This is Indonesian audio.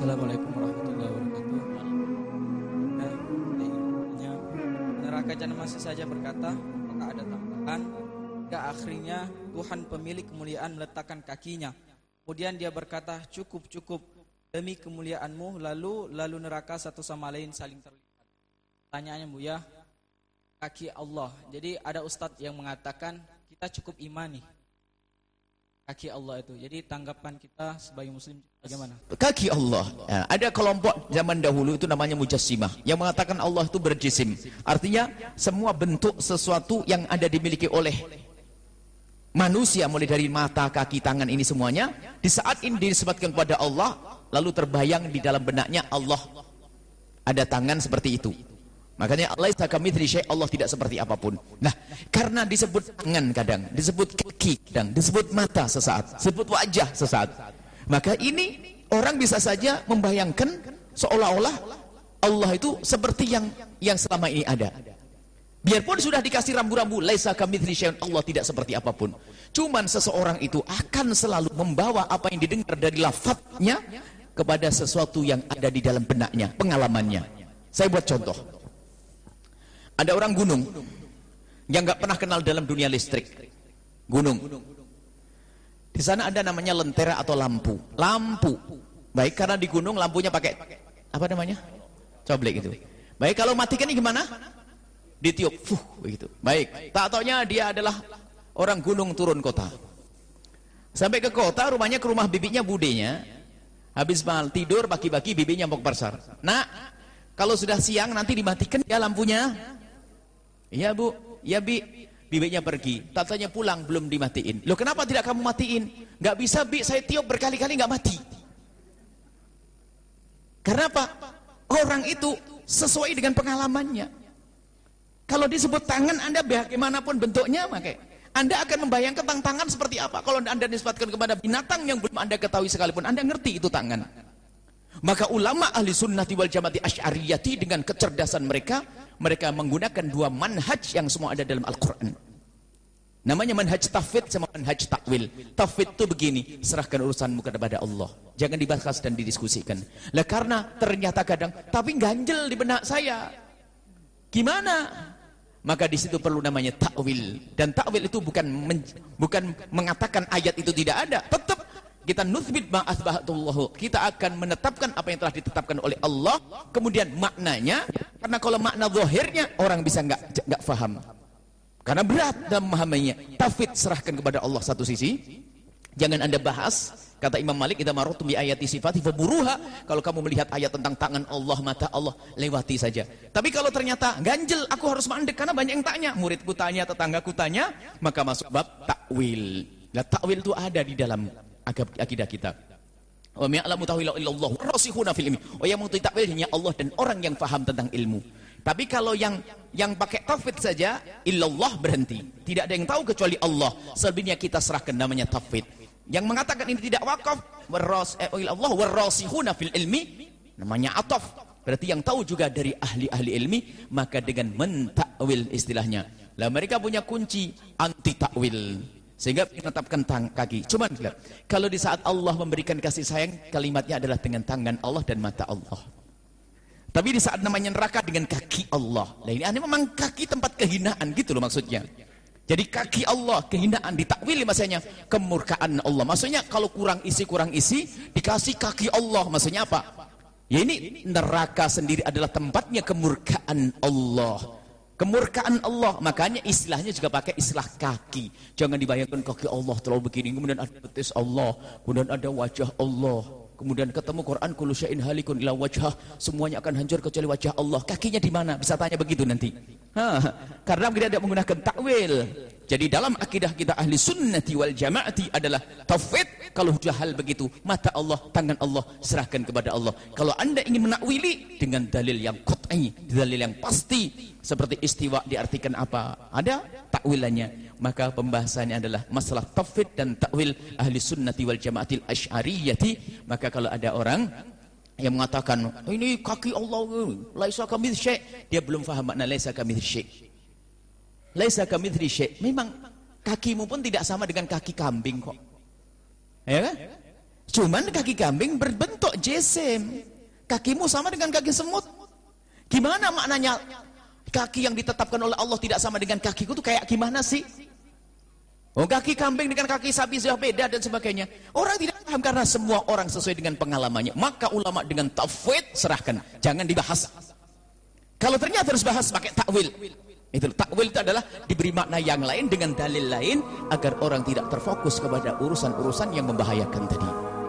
Assalamualaikum warahmatullahi wabarakatuh. Nah, neraka jahanam masih saja berkata, apakah ada tambahan? Hingga akhirnya Tuhan pemilik kemuliaan meletakkan kakinya. Kemudian dia berkata, cukup cukup demi kemuliaanmu. Lalu lalu neraka satu sama lain saling terlihat. Tanyaannya bu ya, kaki Allah. Jadi ada ustadz yang mengatakan kita cukup imani kaki Allah itu. Jadi tanggapan kita sebagai muslim bagaimana? Kaki Allah. Ya, ada kelompok zaman dahulu itu namanya mujassimah yang mengatakan Allah itu berjisim. Artinya semua bentuk sesuatu yang ada dimiliki oleh manusia mulai dari mata, kaki, tangan ini semuanya di saat ini disebutkan kepada Allah lalu terbayang di dalam benaknya Allah ada tangan seperti itu. Makanya Allah syai' Allah tidak seperti apa pun. Nah, karena disebut tangan kadang, disebut kaki kadang, disebut mata sesaat, disebut wajah sesaat. Maka ini orang bisa saja membayangkan seolah-olah Allah itu seperti yang yang selama ini ada. Biarpun sudah dikasih rambu-rambu, laisa kamitsli syai'un, Allah tidak seperti apa pun. Cuman seseorang itu akan selalu membawa apa yang didengar dari lafadznya kepada sesuatu yang ada di dalam benaknya, pengalamannya. Saya buat contoh. Ada orang gunung yang nggak pernah kenal dalam dunia listrik. Gunung. Di sana ada namanya lentera atau lampu. Lampu. Baik karena di gunung lampunya pakai apa namanya? Coblek itu. Baik kalau matikan ini gimana? Ditiup. Fuh, begitu. Baik. Tak taunya dia adalah orang gunung turun kota. Sampai ke kota, rumahnya ke rumah bibinya budenya. Habis mal tidur pagi-pagi bibinya mau ke pasar. Nah, kalau sudah siang nanti dimatikan ya lampunya. Iya bu, ya bi, bibinya pergi. Tatanya pulang belum dimatiin. Loh kenapa tidak kamu matiin? Gak bisa bi, saya tiup berkali-kali gak mati. Karena apa? Orang itu sesuai dengan pengalamannya. Kalau disebut tangan Anda bagaimanapun bentuknya, maka Anda akan membayangkan tangan seperti apa. Kalau Anda disebutkan kepada binatang yang belum Anda ketahui sekalipun, Anda ngerti itu tangan. Maka ulama ahli sunnati wal jamaati asy'ariyati dengan kecerdasan mereka mereka menggunakan dua manhaj yang semua ada dalam Al-Quran. Namanya manhaj tafid sama manhaj takwil. Tafid itu begini, serahkan urusanmu kepada Allah. Jangan dibahas dan didiskusikan. Lah karena ternyata kadang, tapi ganjel di benak saya. Gimana? Maka di situ perlu namanya takwil. Dan takwil itu bukan men, bukan mengatakan ayat itu tidak ada. Tetap kita nuthbit ma asbahatullahu. Kita akan menetapkan apa yang telah ditetapkan oleh Allah kemudian maknanya karena kalau makna zahirnya orang bisa enggak enggak faham. Karena berat dalam memahaminya. Tafid serahkan kepada Allah satu sisi. Jangan anda bahas kata Imam Malik idza maratu bi ayati sifati faburuha. Kalau kamu melihat ayat tentang tangan Allah mata Allah lewati saja. Tapi kalau ternyata ganjel aku harus mandek karena banyak yang tanya. Muridku tanya tetanggaku tanya maka masuk bab takwil. Nah takwil itu ada di dalam akidah kita. Wa ya'lamu ta'wila illallah rasikhuna fil ilmi. Oh yang mengetahui takwil hanya Allah dan orang yang faham tentang ilmu. Tapi kalau yang yang pakai tafwid saja illallah berhenti. Tidak ada yang tahu kecuali Allah. Selebihnya kita serahkan namanya tafwid. Yang mengatakan ini tidak wakaf waras eh, Allah warasikhuna fil ilmi namanya ataf. Berarti yang tahu juga dari ahli-ahli ilmi maka dengan mentakwil istilahnya. Lah mereka punya kunci anti takwil. Sehingga menetapkan tang kaki. Cuman kalau di saat Allah memberikan kasih sayang, kalimatnya adalah dengan tangan Allah dan mata Allah. Tapi di saat namanya neraka dengan kaki Allah. Nah ini memang kaki tempat kehinaan gitu loh maksudnya. Jadi kaki Allah kehinaan ditakwili maksudnya kemurkaan Allah. Maksudnya kalau kurang isi kurang isi dikasih kaki Allah maksudnya apa? Ya ini neraka sendiri adalah tempatnya kemurkaan Allah kemurkaan Allah. Makanya istilahnya juga pakai istilah kaki. Jangan dibayangkan kaki Allah terlalu begini. Kemudian ada betis Allah. Kemudian ada wajah Allah. Kemudian ketemu Quran kullu syai'in halikun ila wajhah. Semuanya akan hancur kecuali wajah Allah. Kakinya di mana? Bisa tanya begitu nanti. Ha, karena kita tidak menggunakan takwil. Jadi dalam akidah kita ahli sunnati wal jamaati adalah tauhid kalau sudah hal begitu mata Allah, tangan Allah serahkan kepada Allah. Kalau anda ingin menakwili dengan dalil yang qat'i, dalil yang pasti seperti istiwa diartikan apa? Ada takwilannya. Maka pembahasannya adalah masalah tauhid dan takwil ahli sunnati wal jamaatil asy'ariyati. Maka kalau ada orang yang mengatakan ini kaki Allah laisa kamits syai' dia belum faham makna laisa kamits syai' Laisa kamitsli syai'. Memang kakimu pun tidak sama dengan kaki kambing kok. Ya kan? Cuman kaki kambing berbentuk jisim. Kakimu sama dengan kaki semut. Gimana maknanya kaki yang ditetapkan oleh Allah tidak sama dengan kakiku itu kayak gimana sih? Oh kaki kambing dengan kaki sapi sudah beda dan sebagainya. Orang tidak paham karena semua orang sesuai dengan pengalamannya. Maka ulama dengan tafwid serahkan, jangan dibahas. Kalau ternyata harus bahas pakai takwil. Itu takwil itu adalah diberi makna yang lain dengan dalil lain agar orang tidak terfokus kepada urusan-urusan yang membahayakan tadi.